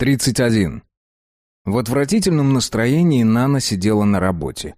31. В отвратительном настроении Нана сидела на работе.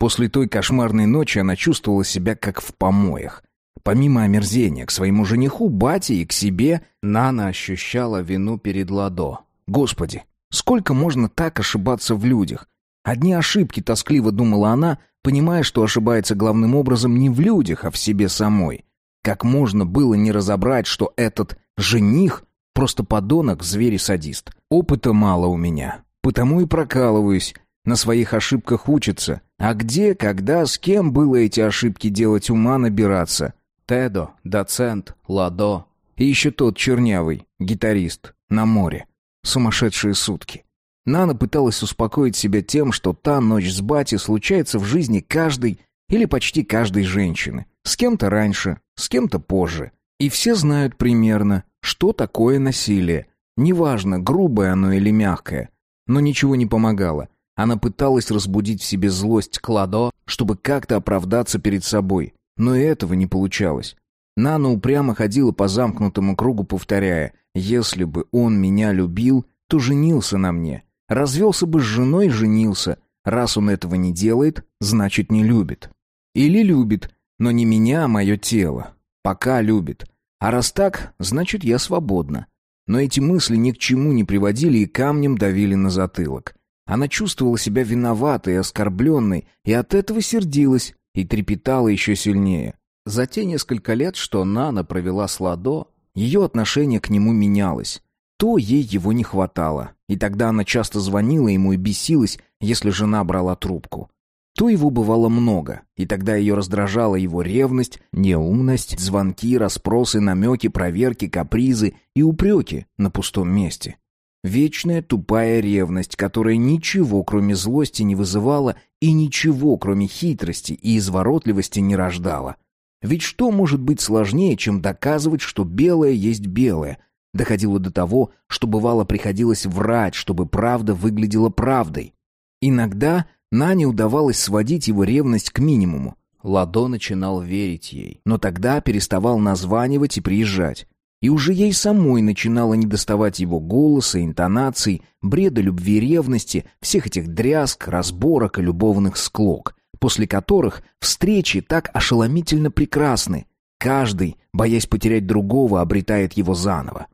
После той кошмарной ночи она чувствовала себя как в помоях. Помимо омерзения к своему жениху, бате и к себе, Нана ощущала вину перед Ладо. Господи, сколько можно так ошибаться в людях? Одни ошибки, тоскливо думала она, понимая, что ошибается главным образом не в людях, а в себе самой. Как можно было не разобрать, что этот жених Просто подонок, зверь и садист. Опыта мало у меня, потому и прокалываюсь. На своих ошибках учатся. А где, когда, с кем было эти ошибки делать ума набираться? Тедо, доцент, Ладо. И еще тот чернявый, гитарист, на море. Сумасшедшие сутки. Нана пыталась успокоить себя тем, что та ночь с Бати случается в жизни каждой или почти каждой женщины. С кем-то раньше, с кем-то позже. И все знают примерно, что такое насилие? Неважно, грубое оно или мягкое. Но ничего не помогало. Она пыталась разбудить в себе злость Кладо, чтобы как-то оправдаться перед собой. Но и этого не получалось. Нана упрямо ходила по замкнутому кругу, повторяя, «Если бы он меня любил, то женился на мне. Развелся бы с женой, женился. Раз он этого не делает, значит, не любит. Или любит, но не меня, а мое тело. Пока любит. А раз так, значит, я свободна. Но эти мысли ни к чему не приводили и камнем давили на затылок. Она чувствовала себя виноватой оскорбленной, и от этого сердилась, и трепетала еще сильнее. За те несколько лет, что Нана провела с Ладо, ее отношение к нему менялось. То ей его не хватало, и тогда она часто звонила ему и бесилась, если жена брала трубку то его бывало много, и тогда ее раздражала его ревность, неумность, звонки, расспросы, намеки, проверки, капризы и упреки на пустом месте. Вечная тупая ревность, которая ничего, кроме злости, не вызывала и ничего, кроме хитрости и изворотливости, не рождала. Ведь что может быть сложнее, чем доказывать, что белое есть белое? Доходило до того, что бывало приходилось врать, чтобы правда выглядела правдой. Иногда Нане удавалось сводить его ревность к минимуму. Ладо начинал верить ей, но тогда переставал названивать и приезжать. И уже ей самой начинало недоставать его голоса, интонаций, бреда любви ревности, всех этих дрязг, разборок и любовных склок, после которых встречи так ошеломительно прекрасны. Каждый, боясь потерять другого, обретает его заново.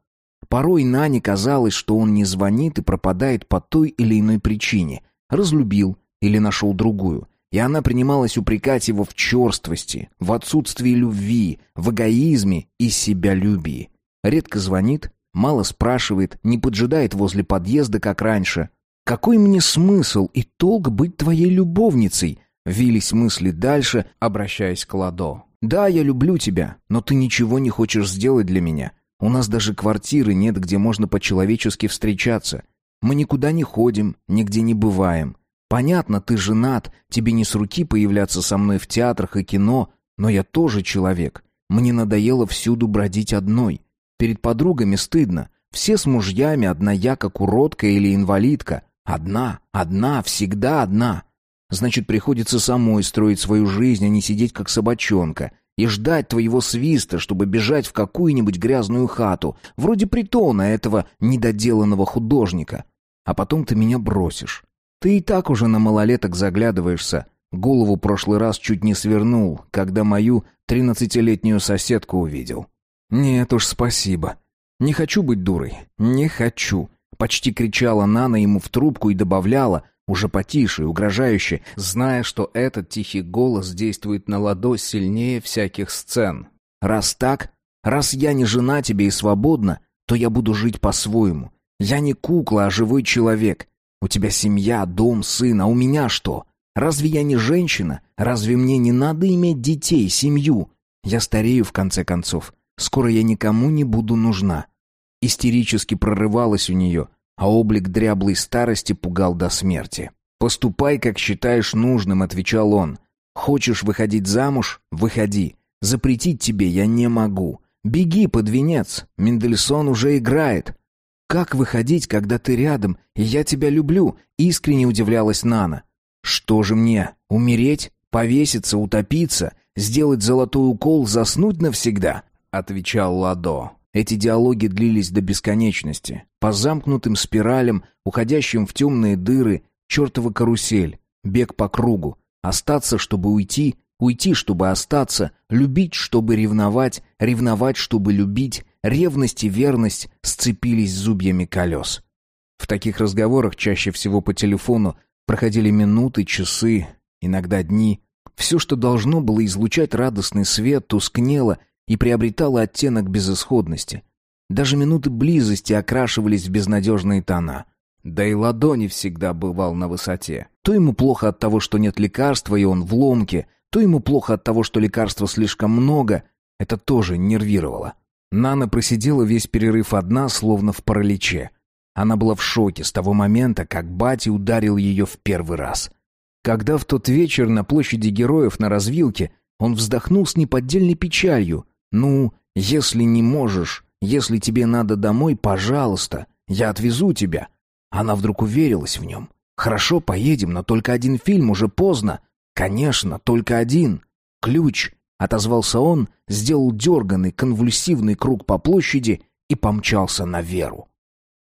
Порой Нане казалось, что он не звонит и пропадает по той или иной причине. Разлюбил, или нашел другую. И она принималась упрекать его в черствости, в отсутствии любви, в эгоизме и себялюбии. Редко звонит, мало спрашивает, не поджидает возле подъезда, как раньше. «Какой мне смысл и толк быть твоей любовницей?» Вились мысли дальше, обращаясь к Ладо. «Да, я люблю тебя, но ты ничего не хочешь сделать для меня. У нас даже квартиры нет, где можно по-человечески встречаться. Мы никуда не ходим, нигде не бываем. Понятно, ты женат, тебе не с руки появляться со мной в театрах и кино, но я тоже человек. Мне надоело всюду бродить одной. Перед подругами стыдно. Все с мужьями, одна я как уродка или инвалидка. Одна, одна, всегда одна. Значит, приходится самой строить свою жизнь, а не сидеть как собачонка. И ждать твоего свиста, чтобы бежать в какую-нибудь грязную хату, вроде притона этого недоделанного художника. А потом ты меня бросишь. Ты и так уже на малолеток заглядываешься. Голову прошлый раз чуть не свернул, когда мою тринадцатилетнюю соседку увидел. Нет уж, спасибо. Не хочу быть дурой. Не хочу. Почти кричала Нана ему в трубку и добавляла, уже потише угрожающе, зная, что этот тихий голос действует на ладо сильнее всяких сцен. Раз так, раз я не жена тебе и свободна, то я буду жить по-своему. Я не кукла, а живой человек. У тебя семья, дом, сын, а у меня что? Разве я не женщина? Разве мне не надо иметь детей, семью? Я старею, в конце концов. Скоро я никому не буду нужна. Истерически прорывалась у нее, а облик дряблой старости пугал до смерти. «Поступай, как считаешь нужным», — отвечал он. «Хочешь выходить замуж? Выходи. Запретить тебе я не могу. Беги под венец. Мендельсон уже играет. «Как выходить, когда ты рядом, и я тебя люблю?» — искренне удивлялась Нана. «Что же мне, умереть, повеситься, утопиться, сделать золотой укол, заснуть навсегда?» — отвечал Ладо. Эти диалоги длились до бесконечности, по замкнутым спиралям, уходящим в темные дыры, чертова карусель, бег по кругу, остаться, чтобы уйти, уйти, чтобы остаться, любить, чтобы ревновать, ревновать, чтобы любить, ревность и верность сцепились зубьями колес. В таких разговорах, чаще всего по телефону, проходили минуты, часы, иногда дни. Все, что должно было излучать радостный свет, тускнело и приобретало оттенок безысходности. Даже минуты близости окрашивались в безнадежные тона. Да и ладони всегда бывал на высоте. То ему плохо от того, что нет лекарства, и он в ломке, то ему плохо от того, что лекарства слишком много. Это тоже нервировало. Нана просидела весь перерыв одна, словно в параличе. Она была в шоке с того момента, как Бати ударил ее в первый раз. Когда в тот вечер на площади героев на развилке он вздохнул с неподдельной печалью. «Ну, если не можешь, если тебе надо домой, пожалуйста, я отвезу тебя». Она вдруг уверилась в нем. «Хорошо, поедем, но только один фильм, уже поздно». «Конечно, только один. Ключ», — отозвался он, сделал дерганный, конвульсивный круг по площади и помчался на Веру.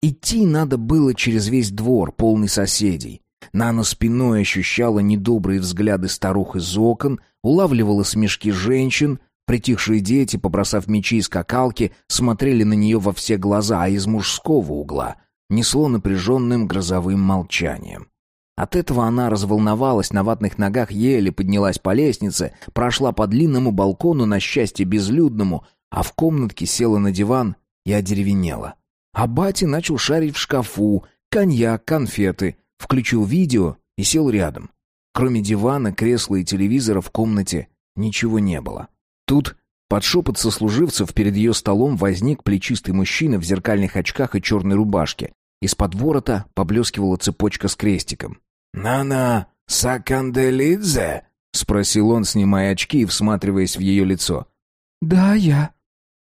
Идти надо было через весь двор, полный соседей. Нана спиной ощущала недобрые взгляды старух из окон, улавливала смешки женщин, притихшие дети, побросав мечи и скакалки, смотрели на нее во все глаза, а из мужского угла несло напряженным грозовым молчанием. От этого она разволновалась, на ватных ногах еле поднялась по лестнице, прошла по длинному балкону на счастье безлюдному, а в комнатке села на диван и одеревенела. А батя начал шарить в шкафу, коньяк, конфеты, включил видео и сел рядом. Кроме дивана, кресла и телевизора в комнате ничего не было. Тут под шепот сослуживцев перед ее столом возник плечистый мужчина в зеркальных очках и черной рубашке. Из-под ворота поблескивала цепочка с крестиком. «Нана Саканделидзе?» — спросил он, снимая очки и всматриваясь в ее лицо. «Да, я».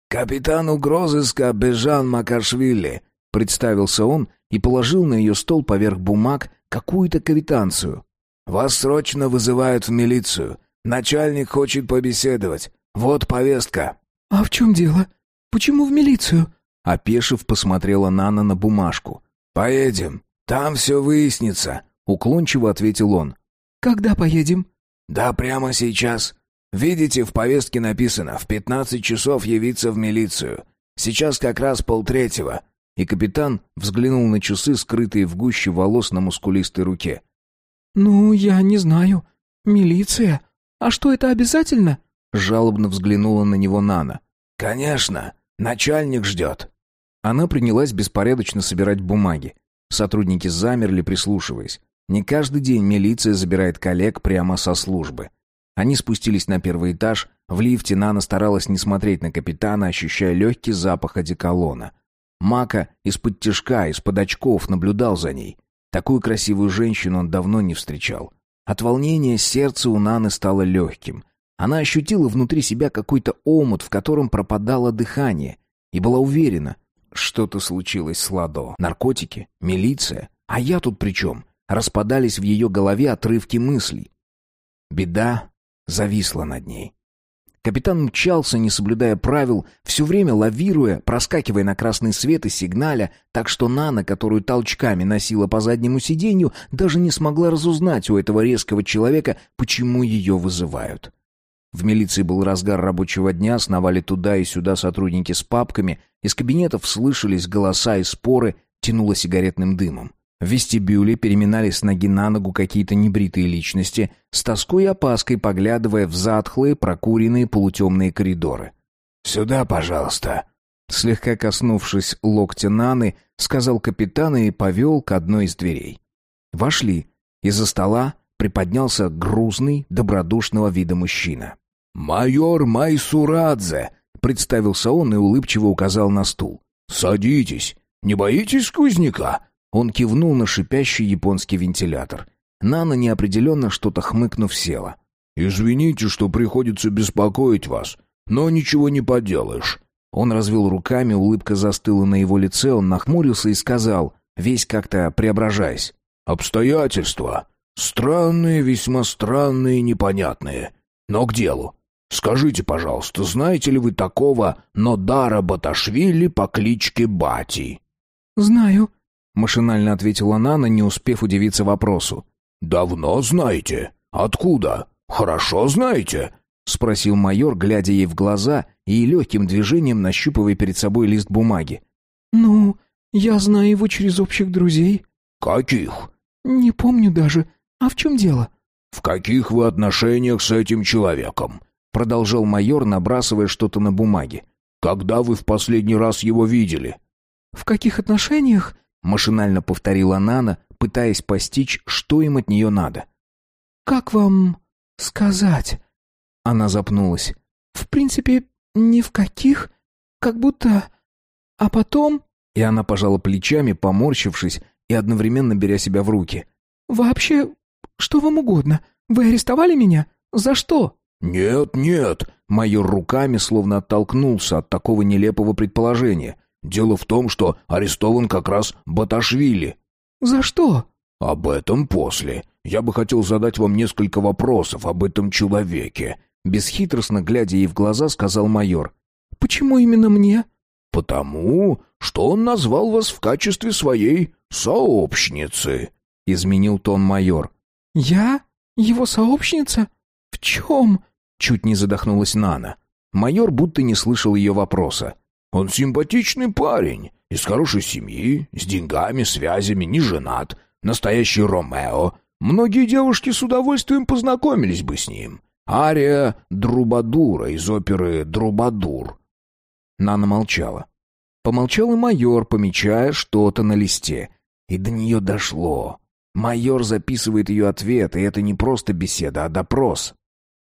«Капитан угрозыска Бежан Макашвили», — представился он и положил на ее стол поверх бумаг какую-то квитанцию. «Вас срочно вызывают в милицию. Начальник хочет побеседовать. Вот повестка». «А в чем дело? Почему в милицию?» Опешив, посмотрела Нана на бумажку. «Поедем. Там все выяснится», — уклончиво ответил он. «Когда поедем?» «Да прямо сейчас. Видите, в повестке написано, в пятнадцать часов явиться в милицию. Сейчас как раз полтретьего». И капитан взглянул на часы, скрытые в гуще волос на мускулистой руке. «Ну, я не знаю. Милиция? А что, это обязательно?» Жалобно взглянула на него Нана. «Конечно. Начальник ждет». Она принялась беспорядочно собирать бумаги. Сотрудники замерли, прислушиваясь. Не каждый день милиция забирает коллег прямо со службы. Они спустились на первый этаж. В лифте Нана старалась не смотреть на капитана, ощущая легкий запах одеколона. Мака из-под тяжка, из-под очков наблюдал за ней. Такую красивую женщину он давно не встречал. От волнения сердце у Наны стало легким. Она ощутила внутри себя какой-то омут, в котором пропадало дыхание, и была уверена, что-то случилось с Ладо. Наркотики? Милиция? А я тут при чем? Распадались в ее голове отрывки мыслей. Беда зависла над ней. Капитан мчался, не соблюдая правил, все время лавируя, проскакивая на красный свет и сигналя, так что Нана, которую толчками носила по заднему сиденью, даже не смогла разузнать у этого резкого человека, почему ее вызывают. В милиции был разгар рабочего дня, сновали туда и сюда сотрудники с папками, из кабинетов слышались голоса и споры, тянуло сигаретным дымом. В вестибюле переминались с ноги на ногу какие-то небритые личности, с тоской и опаской поглядывая в затхлые, прокуренные полутемные коридоры. «Сюда, пожалуйста!» Слегка коснувшись локтя Наны, сказал капитан и повел к одной из дверей. Вошли. Из-за стола приподнялся грузный, добродушного вида мужчина. «Майор Майсурадзе!» — представился он и улыбчиво указал на стул. «Садитесь! Не боитесь сквозняка?» Он кивнул на шипящий японский вентилятор. Нана неопределенно что-то хмыкнув села. «Извините, что приходится беспокоить вас, но ничего не поделаешь». Он развел руками, улыбка застыла на его лице, он нахмурился и сказал, весь как-то преображаясь. «Обстоятельства. Странные, весьма странные непонятные. Но к делу. Скажите, пожалуйста, знаете ли вы такого Нодара Баташвили по кличке Бати?» «Знаю», — машинально ответила Нана, не успев удивиться вопросу. «Давно знаете? Откуда? Хорошо знаете?» — спросил майор, глядя ей в глаза и легким движением нащупывая перед собой лист бумаги. «Ну, я знаю его через общих друзей». «Каких?» «Не помню даже. А в чем дело?» «В каких вы отношениях с этим человеком?» Продолжал майор, набрасывая что-то на бумаге. «Когда вы в последний раз его видели?» «В каких отношениях?» Машинально повторила Нана, пытаясь постичь, что им от нее надо. «Как вам сказать?» Она запнулась. «В принципе, ни в каких. Как будто... А потом...» И она пожала плечами, поморщившись и одновременно беря себя в руки. «Вообще, что вам угодно. Вы арестовали меня? За что?» «Нет, нет», — майор руками словно оттолкнулся от такого нелепого предположения. «Дело в том, что арестован как раз Баташвили». «За что?» «Об этом после. Я бы хотел задать вам несколько вопросов об этом человеке», — бесхитростно глядя ей в глаза, сказал майор. «Почему именно мне?» «Потому, что он назвал вас в качестве своей сообщницы», — изменил тон майор. «Я? Его сообщница? В чем?» — чуть не задохнулась Нана. Майор будто не слышал ее вопроса. «Он симпатичный парень, из хорошей семьи, с деньгами, связями, не женат, настоящий Ромео. Многие девушки с удовольствием познакомились бы с ним. Ария Друбадура из оперы «Друбадур». Нана молчала. Помолчал и майор, помечая что-то на листе. И до нее дошло. Майор записывает ее ответ, и это не просто беседа, а допрос.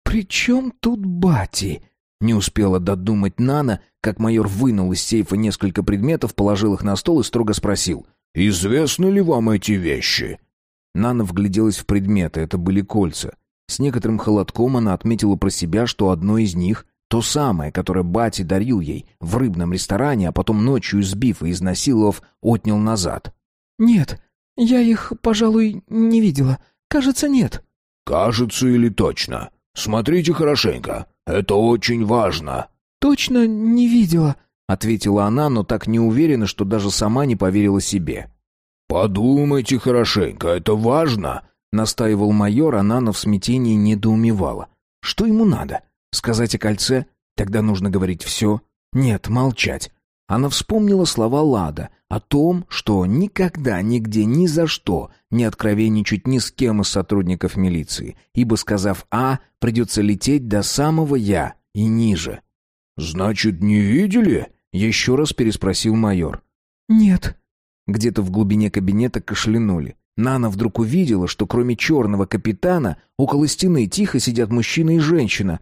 «При чем тут Бати?» Не успела додумать Нана, как майор вынул из сейфа несколько предметов, положил их на стол и строго спросил. «Известны ли вам эти вещи?» Нана вгляделась в предметы, это были кольца. С некоторым холодком она отметила про себя, что одно из них — то самое, которое Бати дарил ей в рыбном ресторане, а потом ночью избив и изнасиловав, отнял назад. «Нет, я их, пожалуй, не видела. Кажется, нет». «Кажется или точно? Смотрите хорошенько. Это очень важно». «Точно не видела», — ответила она, но так не уверена, что даже сама не поверила себе. «Подумайте хорошенько, это важно», — настаивал майор, а Нана в смятении недоумевала. «Что ему надо? Сказать о кольце? Тогда нужно говорить все. Нет, молчать. Она вспомнила слова Лада о том, что никогда, нигде, ни за что не откровенничать ни с кем из сотрудников милиции, ибо, сказав «А», придется лететь до самого «Я» и ниже. «Значит, не видели?» — еще раз переспросил майор. «Нет». Где-то в глубине кабинета кашлянули. Нана вдруг увидела, что кроме черного капитана около стены тихо сидят мужчина и женщина.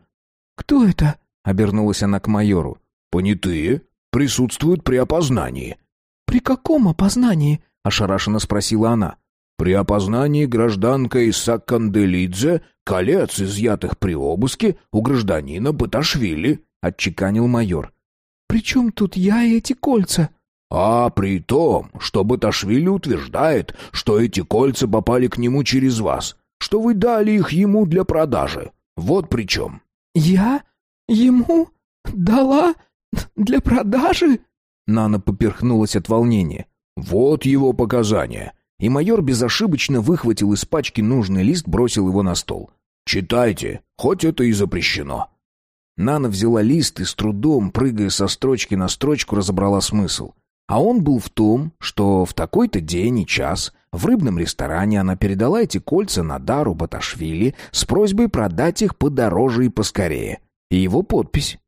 «Кто это?» — обернулась она к майору. «Понятые присутствуют при опознании». «При каком опознании?» — ошарашенно спросила она. «При опознании гражданка Исаак Канделидзе колец, изъятых при обыске у гражданина Баташвили», — отчеканил майор. «При чем тут я и эти кольца?» «А при том, что Баташвили утверждает, что эти кольца попали к нему через вас, что вы дали их ему для продажи. Вот при чем». «Я? Ему? Дала? Для продажи?» Нана поперхнулась от волнения. «Вот его показания». И майор безошибочно выхватил из пачки нужный лист, бросил его на стол. «Читайте, хоть это и запрещено». Нана взяла лист и с трудом, прыгая со строчки на строчку, разобрала смысл. А он был в том, что в такой-то день и час в рыбном ресторане она передала эти кольца Надару Баташвили с просьбой продать их подороже и поскорее. И его подпись.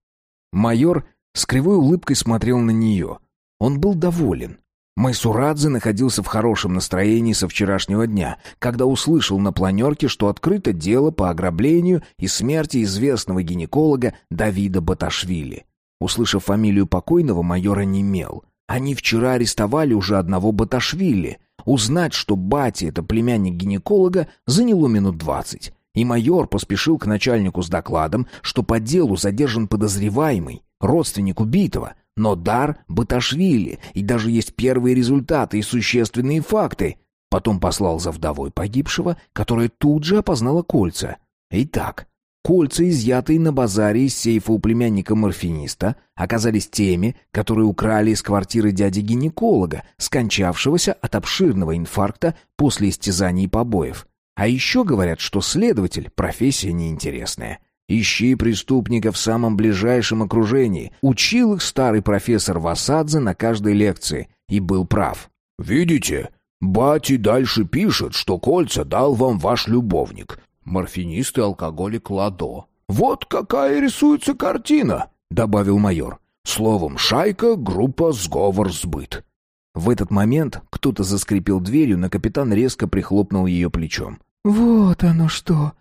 Майор с кривой улыбкой смотрел на нее. Он был доволен. Майсурадзе находился в хорошем настроении со вчерашнего дня, когда услышал на планерке, что открыто дело по ограблению и смерти известного гинеколога Давида Баташвили. Услышав фамилию покойного, майор онемел. Они вчера арестовали уже одного Баташвили. Узнать, что Бати — это племянник гинеколога, заняло минут двадцать. И майор поспешил к начальнику с докладом, что по делу задержан подозреваемый, родственник убитого, но дар Баташвили, и даже есть первые результаты и существенные факты. Потом послал за вдовой погибшего, которая тут же опознала кольца. Итак, Кольца, изъятые на базаре из сейфа у племянника-морфиниста, оказались теми, которые украли из квартиры дяди-гинеколога, скончавшегося от обширного инфаркта после истязаний и побоев. А еще говорят, что следователь — профессия неинтересная. Ищи преступника в самом ближайшем окружении. Учил их старый профессор Васадзе на каждой лекции. И был прав. «Видите, Бати дальше пишет, что кольца дал вам ваш любовник морфинист и алкоголик Ладо. «Вот какая рисуется картина», — добавил майор. «Словом, шайка, группа, сговор, сбыт». В этот момент кто-то заскрипел дверью, но капитан резко прихлопнул ее плечом. «Вот оно что!»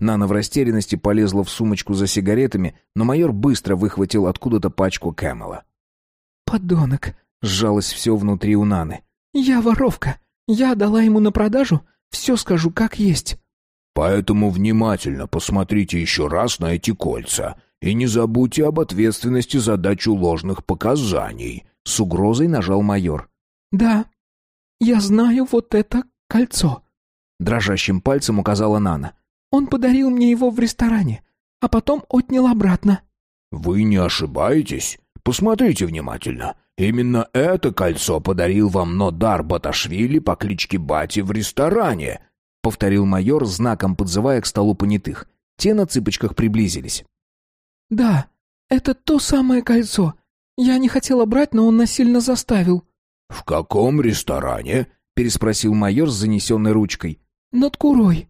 Нана в растерянности полезла в сумочку за сигаретами, но майор быстро выхватил откуда-то пачку Кэмела. «Подонок!» — сжалось все внутри у Наны. «Я воровка. Я дала ему на продажу. Все скажу как есть». Поэтому внимательно посмотрите еще раз на эти кольца и не забудьте об ответственности за дачу ложных показаний», — с угрозой нажал майор. «Да, я знаю вот это кольцо», — дрожащим пальцем указала Нана. «Он подарил мне его в ресторане, а потом отнял обратно». «Вы не ошибаетесь? Посмотрите внимательно. Именно это кольцо подарил вам Нодар Баташвили по кличке Бати в ресторане», — повторил майор, знаком подзывая к столу понятых. Те на цыпочках приблизились. «Да, это то самое кольцо. Я не хотела брать, но он насильно заставил». «В каком ресторане?» — переспросил майор с занесенной ручкой. «Над Курой».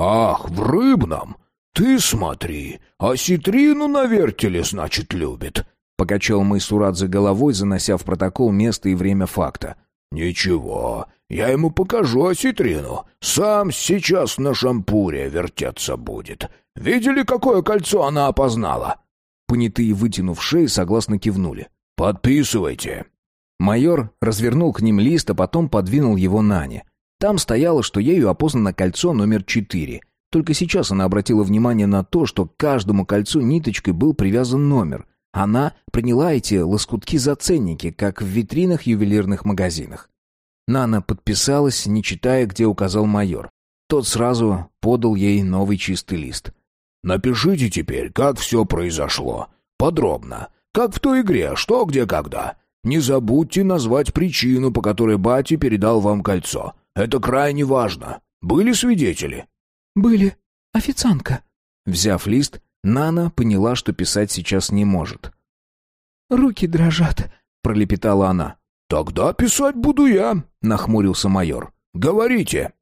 «Ах, в Рыбном! Ты смотри, ситрину на вертеле, значит, любит!» Покачал Майсурадзе головой, занося в протокол место и время факта. «Ничего, я ему покажу осетрину. Сам сейчас на шампуре вертеться будет. Видели, какое кольцо она опознала?» Понятые, вытянув шеи, согласно кивнули. «Подписывайте». Майор развернул к ним лист, а потом подвинул его Нане. Там стояло, что ею опознано кольцо номер четыре. Только сейчас она обратила внимание на то, что к каждому кольцу ниточкой был привязан номер. Она приняла эти лоскутки за ценники, как в витринах ювелирных магазинах. Нана подписалась, не читая, где указал майор. Тот сразу подал ей новый чистый лист. «Напишите теперь, как все произошло. Подробно. Как в той игре, что, где, когда. Не забудьте назвать причину, по которой Бати передал вам кольцо. Это крайне важно. Были свидетели?» «Были. Официантка». Взяв лист, Нана поняла, что писать сейчас не может. «Руки дрожат», — пролепетала она. «Тогда писать буду я», — нахмурился майор. «Говорите».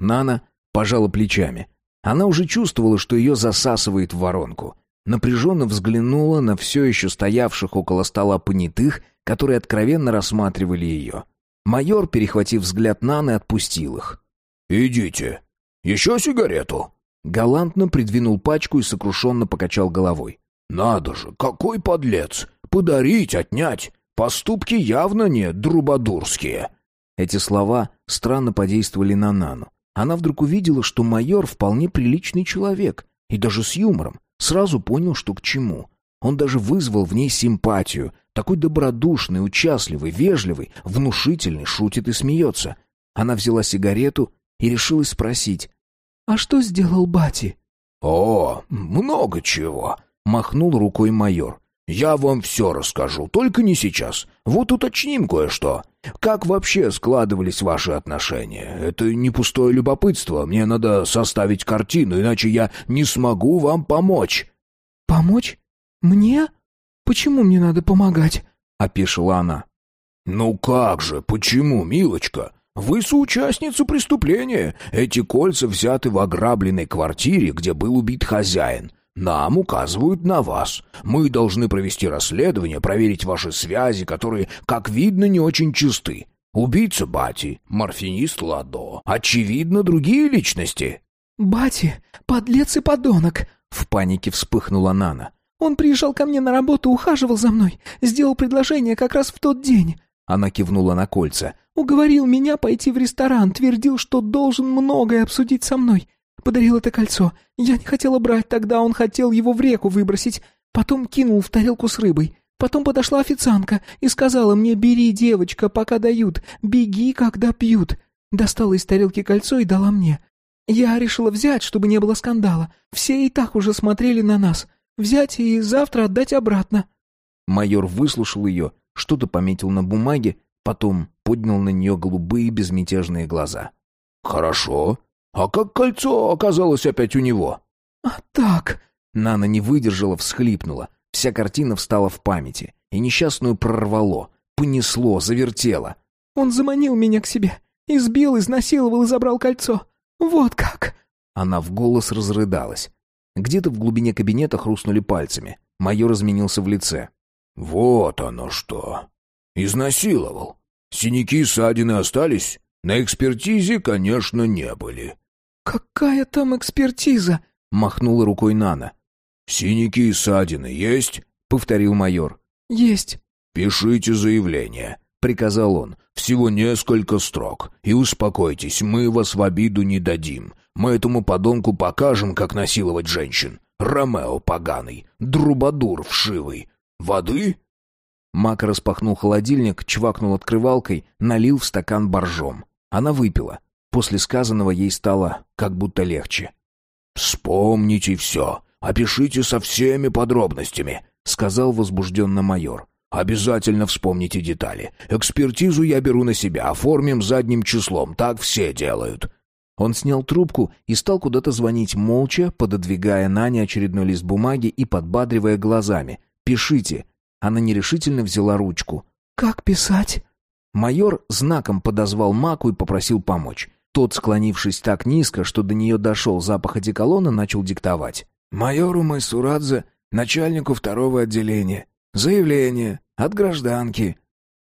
Нана пожала плечами. Она уже чувствовала, что ее засасывает в воронку. Напряженно взглянула на все еще стоявших около стола понятых, которые откровенно рассматривали ее. Майор, перехватив взгляд Наны, отпустил их. «Идите. Еще сигарету?» Галантно придвинул пачку и сокрушенно покачал головой. «Надо же, какой подлец! Подарить, отнять! Поступки явно не друбадурские. Эти слова странно подействовали на Нану. Она вдруг увидела, что майор вполне приличный человек, и даже с юмором. Сразу понял, что к чему. Он даже вызвал в ней симпатию. Такой добродушный, участливый, вежливый, внушительный, шутит и смеется. Она взяла сигарету и решилась спросить. «А что сделал Бати?» «О, много чего», — махнул рукой майор. «Я вам все расскажу, только не сейчас. Вот уточним кое-что. Как вообще складывались ваши отношения? Это не пустое любопытство. Мне надо составить картину, иначе я не смогу вам помочь». «Помочь? Мне? Почему мне надо помогать?» — опешила она. «Ну как же, почему, милочка? Вы соучастница преступления. Эти кольца взяты в ограбленной квартире, где был убит хозяин. Нам указывают на вас. Мы должны провести расследование, проверить ваши связи, которые, как видно, не очень чисты. Убийца Бати, морфинист Ладо. Очевидно, другие личности. Бати, подлец и подонок, в панике вспыхнула Нана. Он приезжал ко мне на работу, ухаживал за мной, сделал предложение как раз в тот день. Она кивнула на кольца. Уговорил меня пойти в ресторан, твердил, что должен многое обсудить со мной. Подарил это кольцо. Я не хотела брать, тогда он хотел его в реку выбросить. Потом кинул в тарелку с рыбой. Потом подошла официантка и сказала мне, бери, девочка, пока дают, беги, когда пьют. Достала из тарелки кольцо и дала мне. Я решила взять, чтобы не было скандала. Все и так уже смотрели на нас. Взять и завтра отдать обратно». Майор выслушал ее, что-то пометил на бумаге, потом поднял на нее голубые безмятежные глаза. «Хорошо. А как кольцо оказалось опять у него?» «А так...» Нана не выдержала, всхлипнула. Вся картина встала в памяти, и несчастную прорвало, понесло, завертело. «Он заманил меня к себе, избил, изнасиловал и забрал кольцо. Вот как!» Она в голос разрыдалась. Где-то в глубине кабинета хрустнули пальцами. Майор изменился в лице. «Вот оно что! Изнасиловал. Синяки и ссадины остались? На экспертизе, конечно, не были». «Какая там экспертиза?» — махнула рукой Нана. «Синяки и ссадины есть?» — повторил майор. «Есть». «Пишите заявление», — приказал он. «Всего несколько строк. И успокойтесь, мы вас в обиду не дадим. Мы этому подонку покажем, как насиловать женщин. Ромео поганый, друбадур вшивый. Воды?» Мак распахнул холодильник, чвакнул открывалкой, налил в стакан боржом. Она выпила. После сказанного ей стало как будто легче. «Вспомните все. Опишите со всеми подробностями», — сказал возбужденно майор. «Обязательно вспомните детали. Экспертизу я беру на себя, оформим задним числом, так все делают». Он снял трубку и стал куда-то звонить молча, пододвигая Нане очередной лист бумаги и подбадривая глазами. «Пишите». Она нерешительно взяла ручку. «Как писать?» Майор знаком подозвал Маку и попросил помочь. Тот, склонившись так низко, что до нее дошел запах одеколона, начал диктовать. «Майору Майсурадзе, начальнику второго отделения. Заявление от гражданки».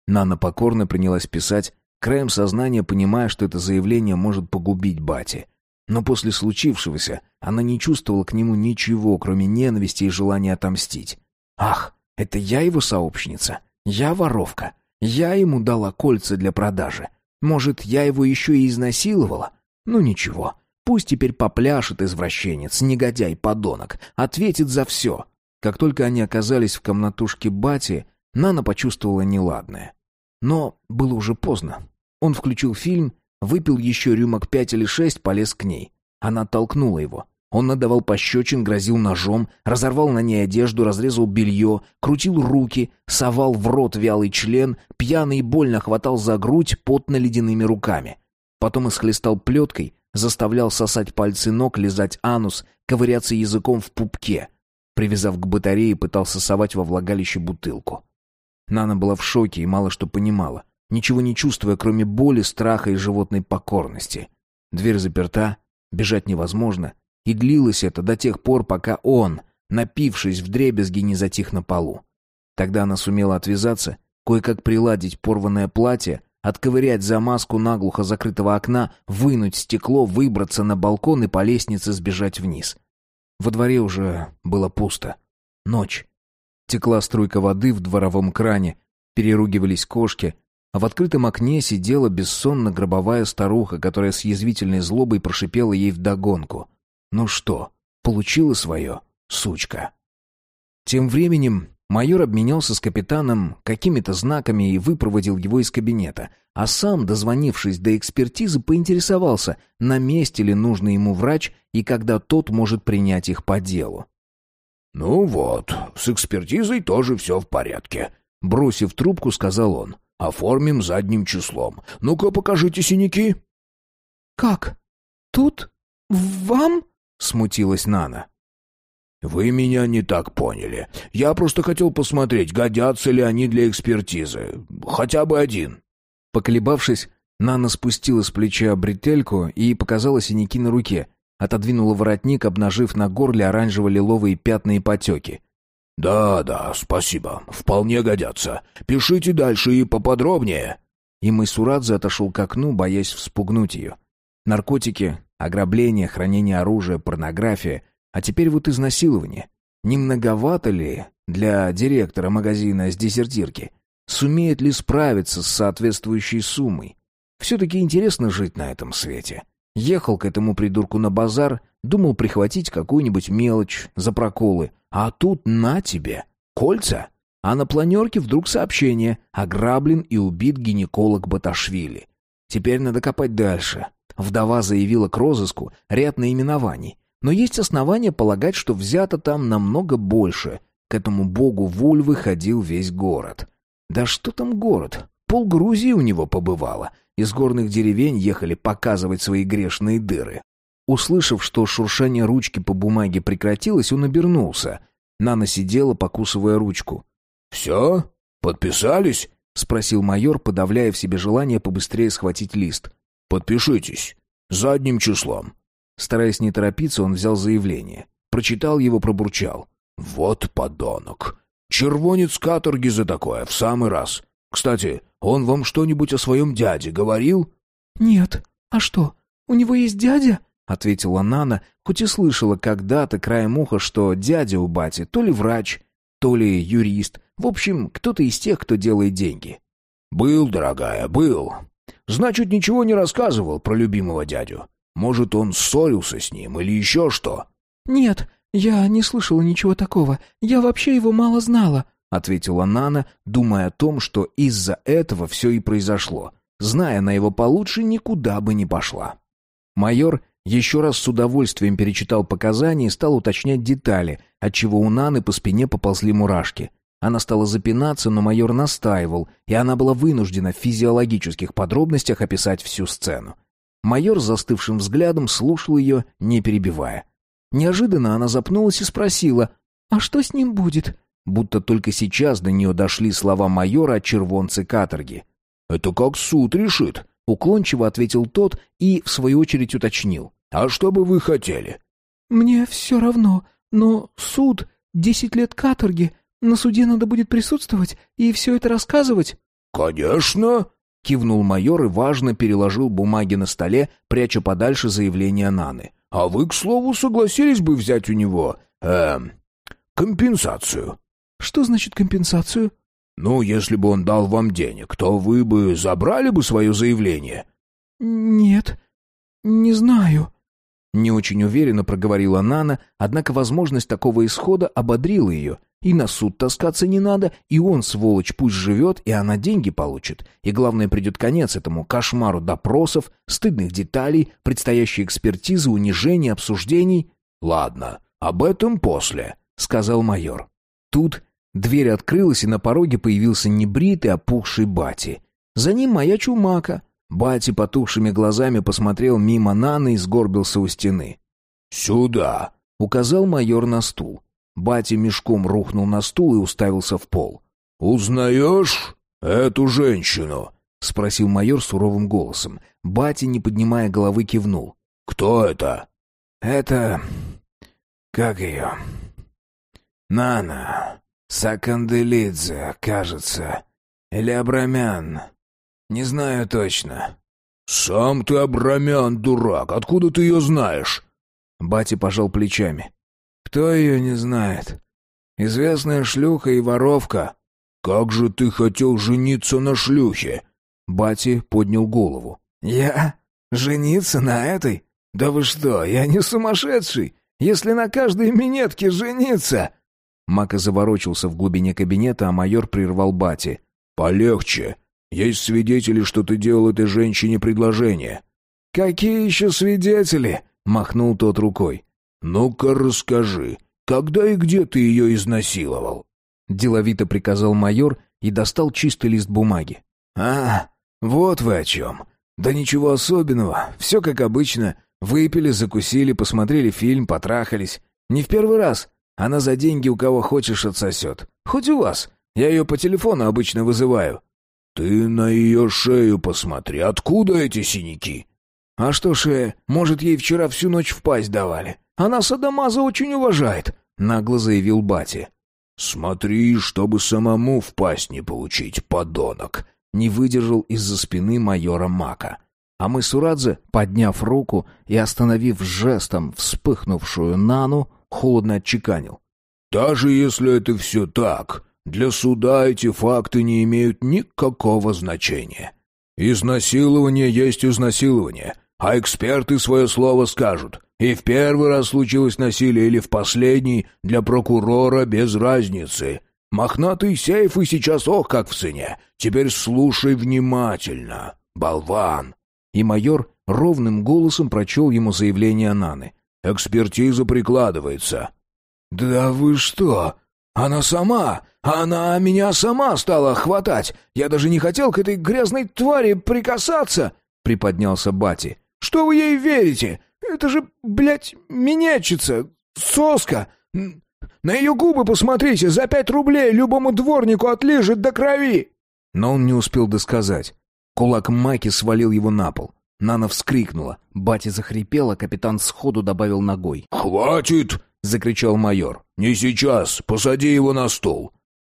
Нана покорно принялась писать, краем сознания понимая, что это заявление может погубить Бати. Но после случившегося она не чувствовала к нему ничего, кроме ненависти и желания отомстить. «Ах, это я его сообщница? Я воровка. Я ему дала кольца для продажи. Может, я его еще и изнасиловала? Ну ничего, пусть теперь попляшет извращенец, негодяй, подонок, ответит за все. Как только они оказались в комнатушке Бати, Нана почувствовала неладное. Но было уже поздно. Он включил фильм, выпил еще рюмок пять или шесть, полез к ней. Она толкнула его. Он надавал пощечин, грозил ножом, разорвал на ней одежду, разрезал белье, крутил руки, совал в рот вялый член, пьяный и больно хватал за грудь потно ледяными руками. Потом исхлестал плеткой, заставлял сосать пальцы ног, лизать анус, ковыряться языком в пупке. Привязав к батарее, пытался совать во влагалище бутылку. Нана была в шоке и мало что понимала, ничего не чувствуя, кроме боли, страха и животной покорности. Дверь заперта, бежать невозможно — и длилось это до тех пор, пока он, напившись вдребезги, не затих на полу. Тогда она сумела отвязаться, кое-как приладить порванное платье, отковырять замазку наглухо закрытого окна, вынуть стекло, выбраться на балкон и по лестнице сбежать вниз. Во дворе уже было пусто. Ночь. Текла струйка воды в дворовом кране, переругивались кошки, а в открытом окне сидела бессонно гробовая старуха, которая с язвительной злобой прошипела ей вдогонку. Ну что, получила свое, сучка. Тем временем майор обменялся с капитаном какими-то знаками и выпроводил его из кабинета, а сам, дозвонившись до экспертизы, поинтересовался, на месте ли нужный ему врач и когда тот может принять их по делу. «Ну вот, с экспертизой тоже все в порядке», — бросив трубку, сказал он. «Оформим задним числом. Ну-ка, покажите синяки». «Как? Тут? Вам?» — смутилась Нана. «Вы меня не так поняли. Я просто хотел посмотреть, годятся ли они для экспертизы. Хотя бы один». Поколебавшись, Нана спустила с плеча бретельку и показала синяки на руке, отодвинула воротник, обнажив на горле оранжево-лиловые пятна и потеки. «Да, да, спасибо. Вполне годятся. Пишите дальше и поподробнее». И Майсурадзе отошел к окну, боясь вспугнуть ее. Наркотики, ограбление, хранение оружия, порнография, а теперь вот изнасилование. Не многовато ли для директора магазина с десертирки? Сумеет ли справиться с соответствующей суммой? Все-таки интересно жить на этом свете. Ехал к этому придурку на базар, думал прихватить какую-нибудь мелочь за проколы, а тут на тебе, кольца. А на планерке вдруг сообщение «Ограблен и убит гинеколог Баташвили». Теперь надо копать дальше. Вдова заявила к розыску ряд наименований. Но есть основания полагать, что взято там намного больше. К этому богу Вульвы ходил весь город. Да что там город? Пол Грузии у него побывало. Из горных деревень ехали показывать свои грешные дыры. Услышав, что шуршание ручки по бумаге прекратилось, он обернулся. Нана сидела, покусывая ручку. «Все? Подписались?» — спросил майор, подавляя в себе желание побыстрее схватить лист. «Подпишитесь. Задним числом». Стараясь не торопиться, он взял заявление. Прочитал его, пробурчал. «Вот подонок. Червонец каторги за такое, в самый раз. Кстати, он вам что-нибудь о своем дяде говорил?» «Нет. А что, у него есть дядя?» — ответила Нана, хоть и слышала когда-то краем уха, что дядя у бати то ли врач, то ли юрист, в общем, кто-то из тех, кто делает деньги. «Был, дорогая, был. Значит, ничего не рассказывал про любимого дядю. Может, он ссорился с ним или еще что?» «Нет, я не слышала ничего такого. Я вообще его мало знала», — ответила Нана, думая о том, что из-за этого все и произошло. Зная на его получше, никуда бы не пошла. Майор еще раз с удовольствием перечитал показания и стал уточнять детали, отчего у Наны по спине поползли мурашки. Она стала запинаться, но майор настаивал, и она была вынуждена в физиологических подробностях описать всю сцену. Майор застывшим взглядом слушал ее, не перебивая. Неожиданно она запнулась и спросила, «А что с ним будет?» Будто только сейчас до нее дошли слова майора о червонце каторги. «Это как суд решит», — уклончиво ответил тот и, в свою очередь, уточнил. «А что бы вы хотели?» «Мне все равно, но суд, десять лет каторги, на суде надо будет присутствовать и все это рассказывать». «Конечно!» — кивнул майор и важно переложил бумаги на столе, пряча подальше заявление Наны. «А вы, к слову, согласились бы взять у него... эм... компенсацию?» «Что значит компенсацию?» «Ну, если бы он дал вам денег, то вы бы забрали бы свое заявление?» «Нет, не знаю», не очень уверенно проговорила Нана, однако возможность такого исхода ободрила ее. И на суд таскаться не надо, и он, сволочь, пусть живет, и она деньги получит. И главное, придет конец этому кошмару допросов, стыдных деталей, предстоящей экспертизы, унижений, обсуждений. «Ладно, об этом после», — сказал майор. Тут дверь открылась, и на пороге появился небритый, опухший Бати. За ним моя чумака, Бати потухшими глазами посмотрел мимо Наны и сгорбился у стены. «Сюда!» — указал майор на стул. Бати мешком рухнул на стул и уставился в пол. «Узнаешь эту женщину?» — спросил майор суровым голосом. Бати, не поднимая головы, кивнул. «Кто это?» «Это... как ее?» «Нана. Саканделидзе, кажется. Или Абрамян. «Не знаю точно». «Сам ты Абрамян, дурак! Откуда ты ее знаешь?» Батя пожал плечами. «Кто ее не знает? Известная шлюха и воровка». «Как же ты хотел жениться на шлюхе?» Бати поднял голову. «Я? Жениться на этой? Да вы что, я не сумасшедший! Если на каждой минетке жениться!» Мака заворочился в глубине кабинета, а майор прервал Бати. «Полегче. Есть свидетели, что ты делал этой женщине предложение». «Какие еще свидетели?» — махнул тот рукой. «Ну-ка расскажи, когда и где ты ее изнасиловал?» Деловито приказал майор и достал чистый лист бумаги. «А, вот вы о чем. Да ничего особенного, все как обычно. Выпили, закусили, посмотрели фильм, потрахались. Не в первый раз. Она за деньги у кого хочешь отсосет. Хоть у вас. Я ее по телефону обычно вызываю. «Ты на ее шею посмотри, откуда эти синяки?» «А что шея? Может, ей вчера всю ночь в пасть давали? Она Садамаза очень уважает», — нагло заявил Бати. «Смотри, чтобы самому в пасть не получить, подонок», — не выдержал из-за спины майора Мака. А мы с Урадзе, подняв руку и остановив жестом вспыхнувшую Нану, холодно отчеканил. «Даже если это все так, для суда эти факты не имеют никакого значения. Изнасилование есть изнасилование, а эксперты свое слово скажут. И в первый раз случилось насилие или в последний, для прокурора без разницы. Мохнатый сейф и сейчас ох как в цене. Теперь слушай внимательно, болван. И майор ровным голосом прочел ему заявление Наны. «Экспертиза прикладывается». «Да вы что? Она сама! Она меня сама стала хватать! Я даже не хотел к этой грязной твари прикасаться!» Приподнялся Бати. «Что вы ей верите? Это же, блядь, минетчица! Соска! На ее губы посмотрите, за пять рублей любому дворнику отлежит до крови!» Но он не успел досказать. Кулак Маки свалил его на пол. Нана вскрикнула. Батя захрипел, а капитан сходу добавил ногой. «Хватит!» — закричал майор. «Не сейчас! Посади его на стол!»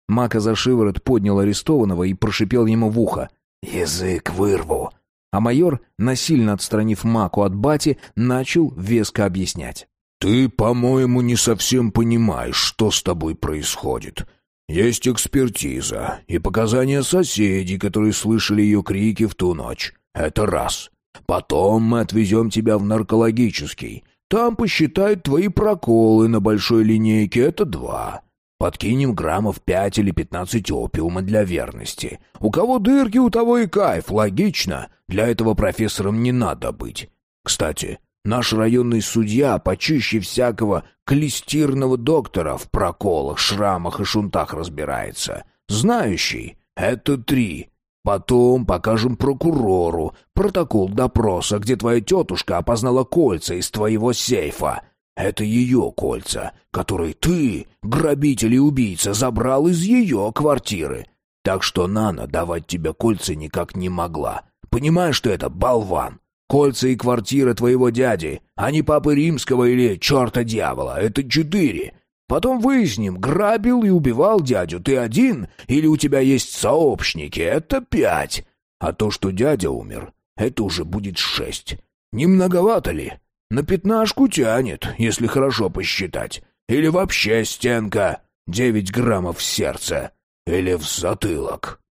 Мака за шиворот поднял арестованного и прошипел ему в ухо. «Язык вырву!» А майор, насильно отстранив Маку от бати, начал веско объяснять. «Ты, по-моему, не совсем понимаешь, что с тобой происходит. Есть экспертиза и показания соседей, которые слышали ее крики в ту ночь. Это раз. Потом мы отвезем тебя в наркологический. Там посчитают твои проколы на большой линейке. Это два. Подкинем граммов пять или пятнадцать опиума для верности. У кого дырки, у того и кайф, логично. Для этого профессором не надо быть. Кстати, наш районный судья почище всякого клестирного доктора в проколах, шрамах и шунтах разбирается. Знающий — это три. Потом покажем прокурору протокол допроса, где твоя тетушка опознала кольца из твоего сейфа. Это ее кольца, которые ты, грабитель и убийца, забрал из ее квартиры. Так что Нана давать тебе кольца никак не могла. Понимаешь, что это болван? Кольца и квартира твоего дяди, а не папы римского или черта дьявола. Это четыре. Потом выясним, грабил и убивал дядю ты один или у тебя есть сообщники. Это пять. А то, что дядя умер, это уже будет шесть. Не многовато ли? На пятнашку тянет, если хорошо посчитать. Или вообще стенка. Девять граммов в сердце. Или в затылок.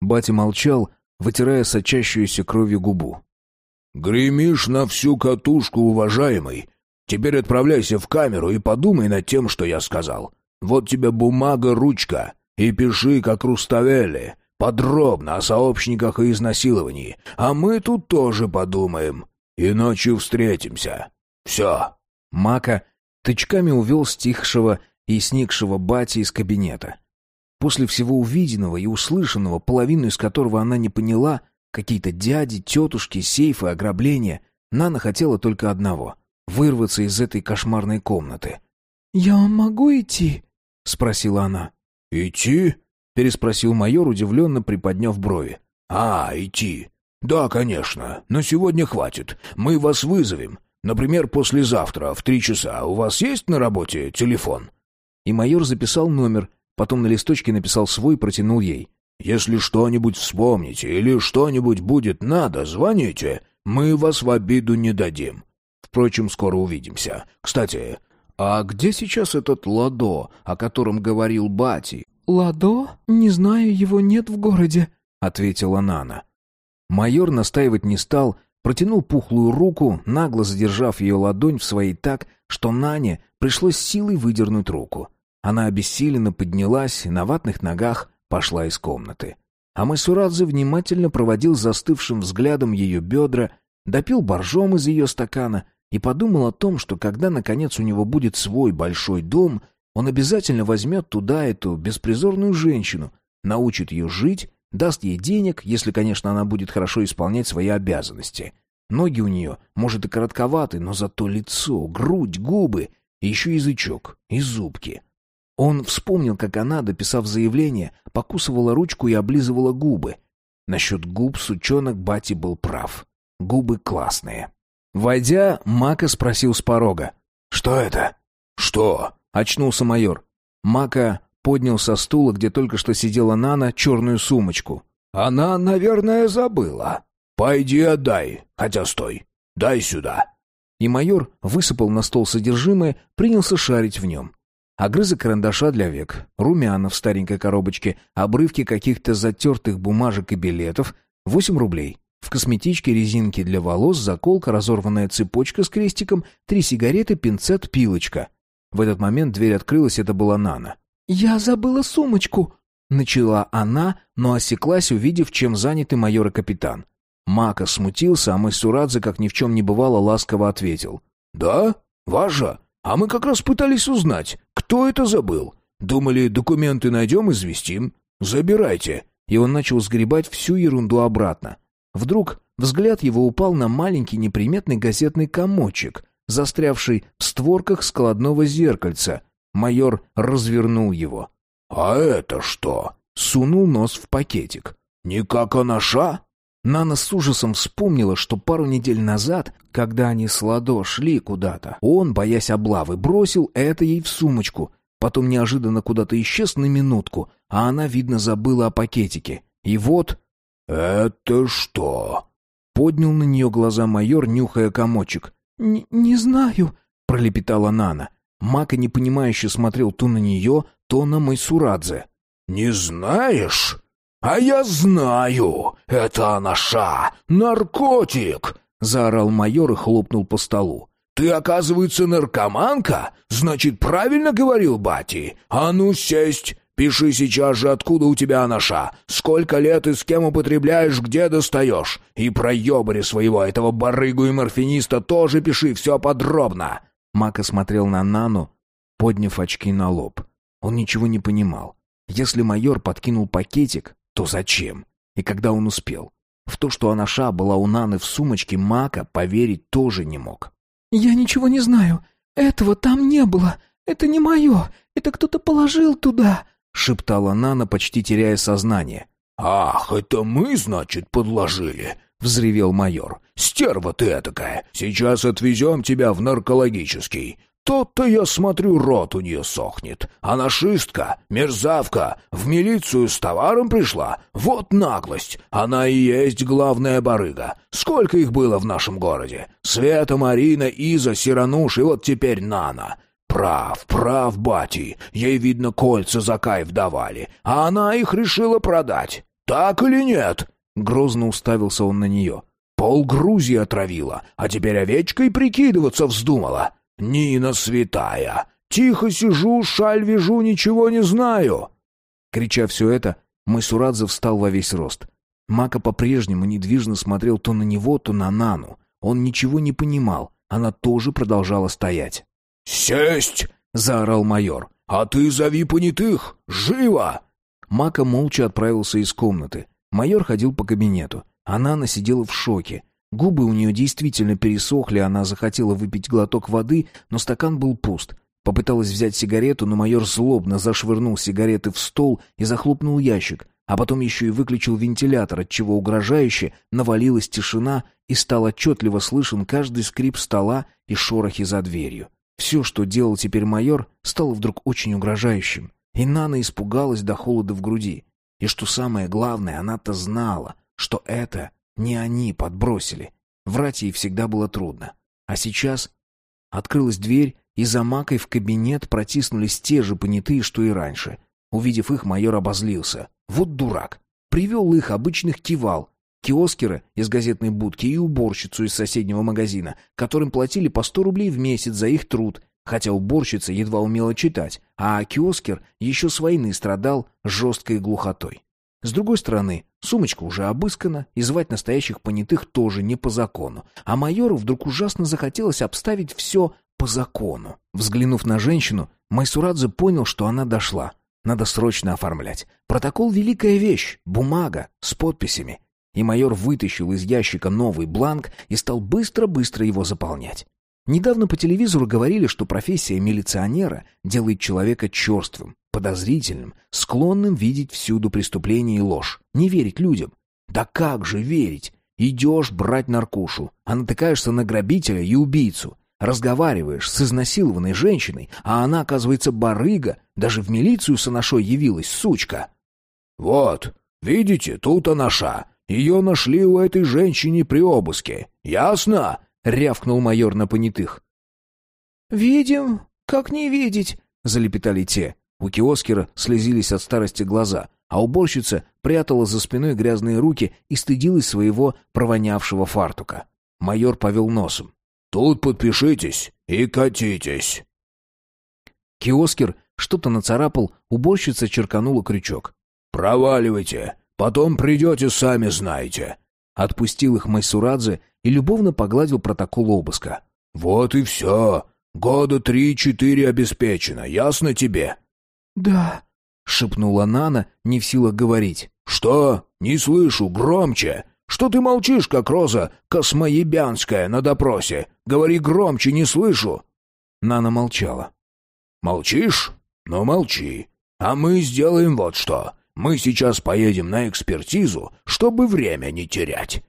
Батя молчал, вытирая сочащуюся кровью губу. «Гремишь на всю катушку, уважаемый. Теперь отправляйся в камеру и подумай над тем, что я сказал. Вот тебе бумага, ручка, и пиши, как Руставели, подробно о сообщниках и изнасиловании. А мы тут тоже подумаем. И ночью встретимся. Все». Мака тычками увел стихшего и сникшего бати из кабинета. После всего увиденного и услышанного, половину из которого она не поняла, какие-то дяди, тетушки, сейфы, ограбления, Нана хотела только одного вырваться из этой кошмарной комнаты. «Я могу идти?» — спросила она. «Идти?» — переспросил майор, удивленно приподняв брови. «А, идти. Да, конечно. Но сегодня хватит. Мы вас вызовем. Например, послезавтра в три часа. У вас есть на работе телефон?» И майор записал номер, потом на листочке написал свой и протянул ей. «Если что-нибудь вспомните или что-нибудь будет надо, звоните. Мы вас в обиду не дадим. Впрочем, скоро увидимся. Кстати, а где сейчас этот Ладо, о котором говорил Бати? Ладо? Не знаю, его нет в городе, ответила Нана. Майор настаивать не стал, протянул пухлую руку, нагло задержав ее ладонь в своей так, что Нане пришлось силой выдернуть руку. Она обессиленно поднялась и на ватных ногах пошла из комнаты. А Масурадзе внимательно проводил застывшим взглядом ее бедра, допил боржом из ее стакана и подумал о том, что когда, наконец, у него будет свой большой дом, он обязательно возьмет туда эту беспризорную женщину, научит ее жить, даст ей денег, если, конечно, она будет хорошо исполнять свои обязанности. Ноги у нее, может, и коротковаты, но зато лицо, грудь, губы, и еще язычок, и зубки. Он вспомнил, как она, дописав заявление, покусывала ручку и облизывала губы. Насчет губ сучонок Бати был прав. Губы классные. Войдя, Мака спросил с порога. «Что это?» «Что?» — очнулся майор. Мака поднял со стула, где только что сидела Нана, черную сумочку. «Она, наверное, забыла. Пойди отдай, хотя стой. Дай сюда». И майор высыпал на стол содержимое, принялся шарить в нем. Огрызок карандаша для век, румяна в старенькой коробочке, обрывки каких-то затертых бумажек и билетов, восемь рублей. В косметичке резинки для волос, заколка, разорванная цепочка с крестиком, три сигареты, пинцет, пилочка. В этот момент дверь открылась, это была Нана. «Я забыла сумочку!» Начала она, но осеклась, увидев, чем заняты майор и капитан. Мака смутился, а Майсурадзе, как ни в чем не бывало, ласково ответил. «Да? Ваша? А мы как раз пытались узнать, кто это забыл. Думали, документы найдем, известим. Забирайте». И он начал сгребать всю ерунду обратно. Вдруг взгляд его упал на маленький неприметный газетный комочек, застрявший в створках складного зеркальца. Майор развернул его. «А это что?» Сунул нос в пакетик. «Не как анаша?» Нана с ужасом вспомнила, что пару недель назад, когда они с Ладо шли куда-то, он, боясь облавы, бросил это ей в сумочку, потом неожиданно куда-то исчез на минутку, а она, видно, забыла о пакетике. И вот... «Это что?» Поднял на нее глаза майор, нюхая комочек. «Не знаю», — пролепетала Нана. Мака непонимающе смотрел то на нее, то на Майсурадзе. «Не знаешь?» «А я знаю! Это анаша! Наркотик!» — заорал майор и хлопнул по столу. «Ты, оказывается, наркоманка? Значит, правильно говорил Бати? А ну, сесть! Пиши сейчас же, откуда у тебя анаша, сколько лет и с кем употребляешь, где достаешь. И про ебари своего этого барыгу и морфиниста тоже пиши все подробно». Мака смотрел на Нану, подняв очки на лоб. Он ничего не понимал. Если майор подкинул пакетик, то зачем? И когда он успел? В то, что Анаша была у Наны в сумочке Мака, поверить тоже не мог. «Я ничего не знаю. Этого там не было. Это не мое. Это кто-то положил туда», — шептала Нана, почти теряя сознание. «Ах, это мы, значит, подложили?» — взревел майор. «Стерва ты этакая! Сейчас отвезем тебя в наркологический. Тот-то, я смотрю, рот у нее сохнет. А нашистка, мерзавка, в милицию с товаром пришла. Вот наглость. Она и есть главная барыга. Сколько их было в нашем городе? Света, Марина, Иза, Сирануш и вот теперь Нана. Прав, прав, бати. Ей, видно, кольца за кайф давали. А она их решила продать. Так или нет? Грозно уставился он на нее. Пол Грузии отравила, а теперь овечкой прикидываться вздумала. «Нина святая! Тихо сижу, шаль вяжу, ничего не знаю!» Крича все это, Майсурадзе встал во весь рост. Мака по-прежнему недвижно смотрел то на него, то на Нану. Он ничего не понимал, она тоже продолжала стоять. «Сесть!» — заорал майор. «А ты зови понятых! Живо!» Мака молча отправился из комнаты. Майор ходил по кабинету. Она сидела в шоке. Губы у нее действительно пересохли, она захотела выпить глоток воды, но стакан был пуст. Попыталась взять сигарету, но майор злобно зашвырнул сигареты в стол и захлопнул ящик, а потом еще и выключил вентилятор, отчего угрожающе навалилась тишина и стал отчетливо слышен каждый скрип стола и шорохи за дверью. Все, что делал теперь майор, стало вдруг очень угрожающим. И Нана испугалась до холода в груди. И что самое главное, она-то знала, что это не они подбросили. Врать ей всегда было трудно. А сейчас открылась дверь, и за макой в кабинет протиснулись те же понятые, что и раньше. Увидев их, майор обозлился. Вот дурак. Привел их, обычных кивал. Киоскера из газетной будки и уборщицу из соседнего магазина, которым платили по сто рублей в месяц за их труд, хотя уборщица едва умела читать, а киоскер еще с войны страдал жесткой глухотой. С другой стороны, сумочка уже обыскана, и звать настоящих понятых тоже не по закону. А майору вдруг ужасно захотелось обставить все по закону. Взглянув на женщину, Майсурадзе понял, что она дошла. Надо срочно оформлять. Протокол — великая вещь, бумага с подписями. И майор вытащил из ящика новый бланк и стал быстро-быстро его заполнять. Недавно по телевизору говорили, что профессия милиционера делает человека черствым, подозрительным, склонным видеть всюду преступление и ложь, не верить людям. Да как же верить? Идешь брать наркушу, а натыкаешься на грабителя и убийцу. Разговариваешь с изнасилованной женщиной, а она, оказывается, барыга, даже в милицию с анашой явилась, сучка. «Вот, видите, тут анаша. Ее нашли у этой женщины при обыске. Ясно?» — рявкнул майор на понятых. «Видим, как не видеть», — залепетали те. У киоскера слезились от старости глаза, а уборщица прятала за спиной грязные руки и стыдилась своего провонявшего фартука. Майор повел носом. «Тут подпишитесь и катитесь». Киоскер что-то нацарапал, уборщица черканула крючок. «Проваливайте, потом придете, сами знаете. Отпустил их Майсурадзе и любовно погладил протокол обыска. «Вот и все. Года три-четыре обеспечено. Ясно тебе?» «Да», — шепнула Нана, не в силах говорить. «Что? Не слышу. Громче. Что ты молчишь, как роза космоебянская на допросе? Говори громче, не слышу». Нана молчала. «Молчишь? Ну, молчи. А мы сделаем вот что. Мы сейчас поедем на экспертизу, чтобы время не терять.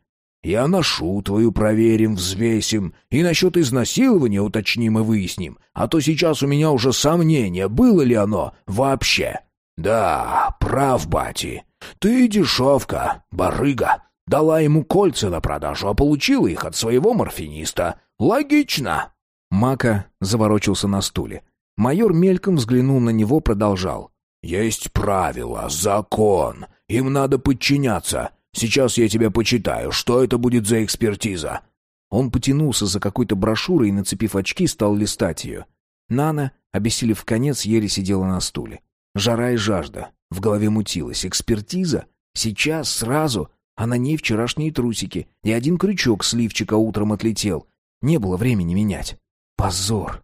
Я ношу твою проверим, взвесим, и насчет изнасилования уточним и выясним, а то сейчас у меня уже сомнения, было ли оно вообще. Да, прав, бати. Ты дешевка, барыга. Дала ему кольца на продажу, а получила их от своего морфиниста. Логично. Мака заворочился на стуле. Майор мельком взглянул на него, продолжал. «Есть правила, закон. Им надо подчиняться. Сейчас я тебя почитаю. Что это будет за экспертиза?» Он потянулся за какой-то брошюрой и, нацепив очки, стал листать ее. Нана, обессилев конец, еле сидела на стуле. Жара и жажда. В голове мутилась. Экспертиза? Сейчас, сразу. А на ней вчерашние трусики. И один крючок с лифчика утром отлетел. Не было времени менять. Позор.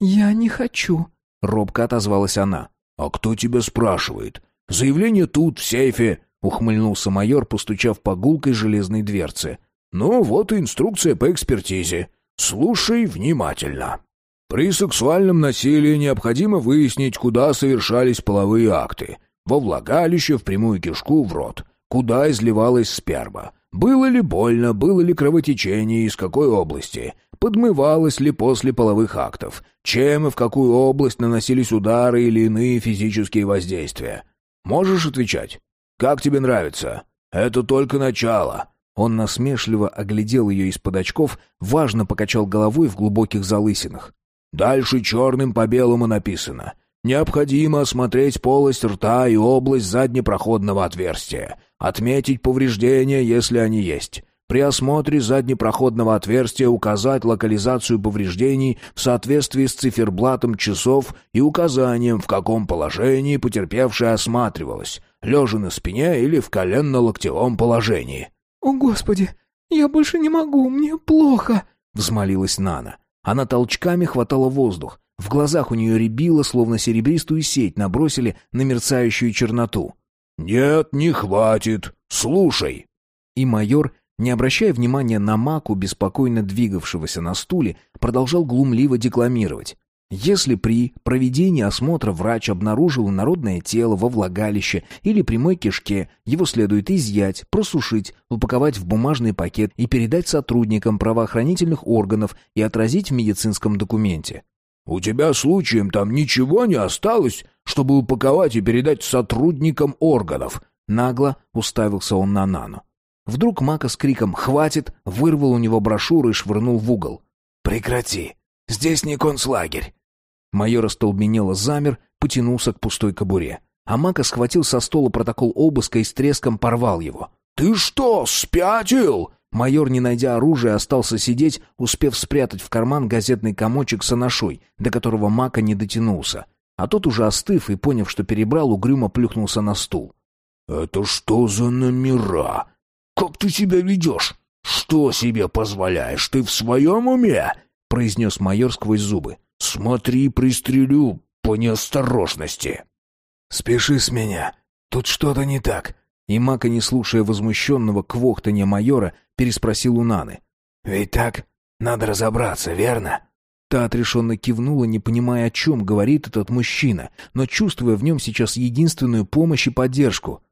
«Я не хочу», — робко отозвалась она. «А кто тебя спрашивает? Заявление тут, в сейфе. — ухмыльнулся майор, постучав по гулкой железной дверце. «Ну, вот и инструкция по экспертизе. Слушай внимательно. При сексуальном насилии необходимо выяснить, куда совершались половые акты. Во влагалище, в прямую кишку, в рот. Куда изливалась сперма. Было ли больно, было ли кровотечение, из какой области. Подмывалось ли после половых актов. Чем и в какую область наносились удары или иные физические воздействия. Можешь отвечать? Как тебе нравится? Это только начало». Он насмешливо оглядел ее из-под очков, важно покачал головой в глубоких залысинах. «Дальше черным по белому написано. Необходимо осмотреть полость рта и область заднепроходного отверстия. Отметить повреждения, если они есть. При осмотре заднепроходного отверстия указать локализацию повреждений в соответствии с циферблатом часов и указанием, в каком положении потерпевшая осматривалась лежа на спине или в коленно-локтевом положении. «О, Господи, я больше не могу, мне плохо!» — взмолилась Нана. Она толчками хватала воздух. В глазах у нее рябило, словно серебристую сеть набросили на мерцающую черноту. «Нет, не хватит. Слушай!» И майор, не обращая внимания на маку, беспокойно двигавшегося на стуле, продолжал глумливо декламировать. Если при проведении осмотра врач обнаружил народное тело во влагалище или прямой кишке, его следует изъять, просушить, упаковать в бумажный пакет и передать сотрудникам правоохранительных органов и отразить в медицинском документе. «У тебя случаем там ничего не осталось, чтобы упаковать и передать сотрудникам органов?» Нагло уставился он на Нану. Вдруг Мака с криком «Хватит!» вырвал у него брошюру и швырнул в угол. «Прекрати! Здесь не концлагерь. Майор остолбенело замер, потянулся к пустой кобуре. А Мака схватил со стола протокол обыска и с треском порвал его. «Ты что, спятил?» Майор, не найдя оружия, остался сидеть, успев спрятать в карман газетный комочек с анашой, до которого Мака не дотянулся. А тот, уже остыв и поняв, что перебрал, угрюмо плюхнулся на стул. «Это что за номера? Как ты себя ведешь? Что себе позволяешь? Ты в своем уме?» — произнес майор сквозь зубы. «Смотри, пристрелю по неосторожности!» «Спеши с меня. Тут что-то не так». И Мака, не слушая возмущенного квохтанья майора, переспросил у Наны. «Ведь так? Надо разобраться, верно?» Та отрешенно кивнула, не понимая, о чем говорит этот мужчина, но чувствуя в нем сейчас единственную помощь и поддержку.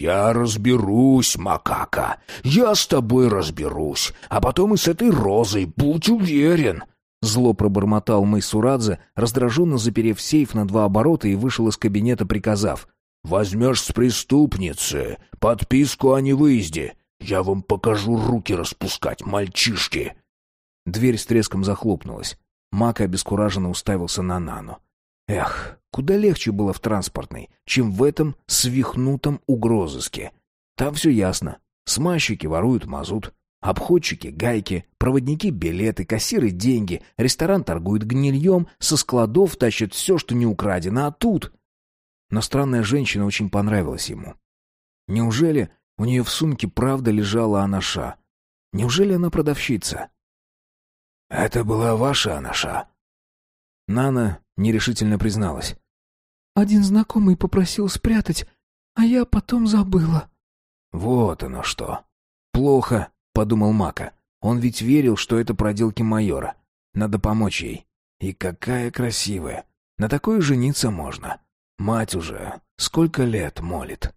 «Я разберусь, макака, я с тобой разберусь, а потом и с этой розой, будь уверен!» Зло пробормотал Майсурадзе, раздраженно заперев сейф на два оборота и вышел из кабинета, приказав. «Возьмешь с преступницы подписку о невыезде. Я вам покажу руки распускать, мальчишки!» Дверь с треском захлопнулась. Мак обескураженно уставился на Нану. Эх, куда легче было в транспортной, чем в этом свихнутом угрозыске. Там все ясно. Смазчики воруют мазут, Обходчики — гайки, проводники — билеты, кассиры — деньги, ресторан торгует гнильем, со складов тащит все, что не украдено, а тут... Но странная женщина очень понравилась ему. Неужели У нее в сумке правда лежала анаша. Неужели она продавщица? «Это была ваша анаша?» Нана нерешительно призналась. «Один знакомый попросил спрятать, а я потом забыла». «Вот оно что». «Плохо», — подумал Мака. «Он ведь верил, что это проделки майора. Надо помочь ей. И какая красивая. На такое жениться можно. Мать уже сколько лет молит».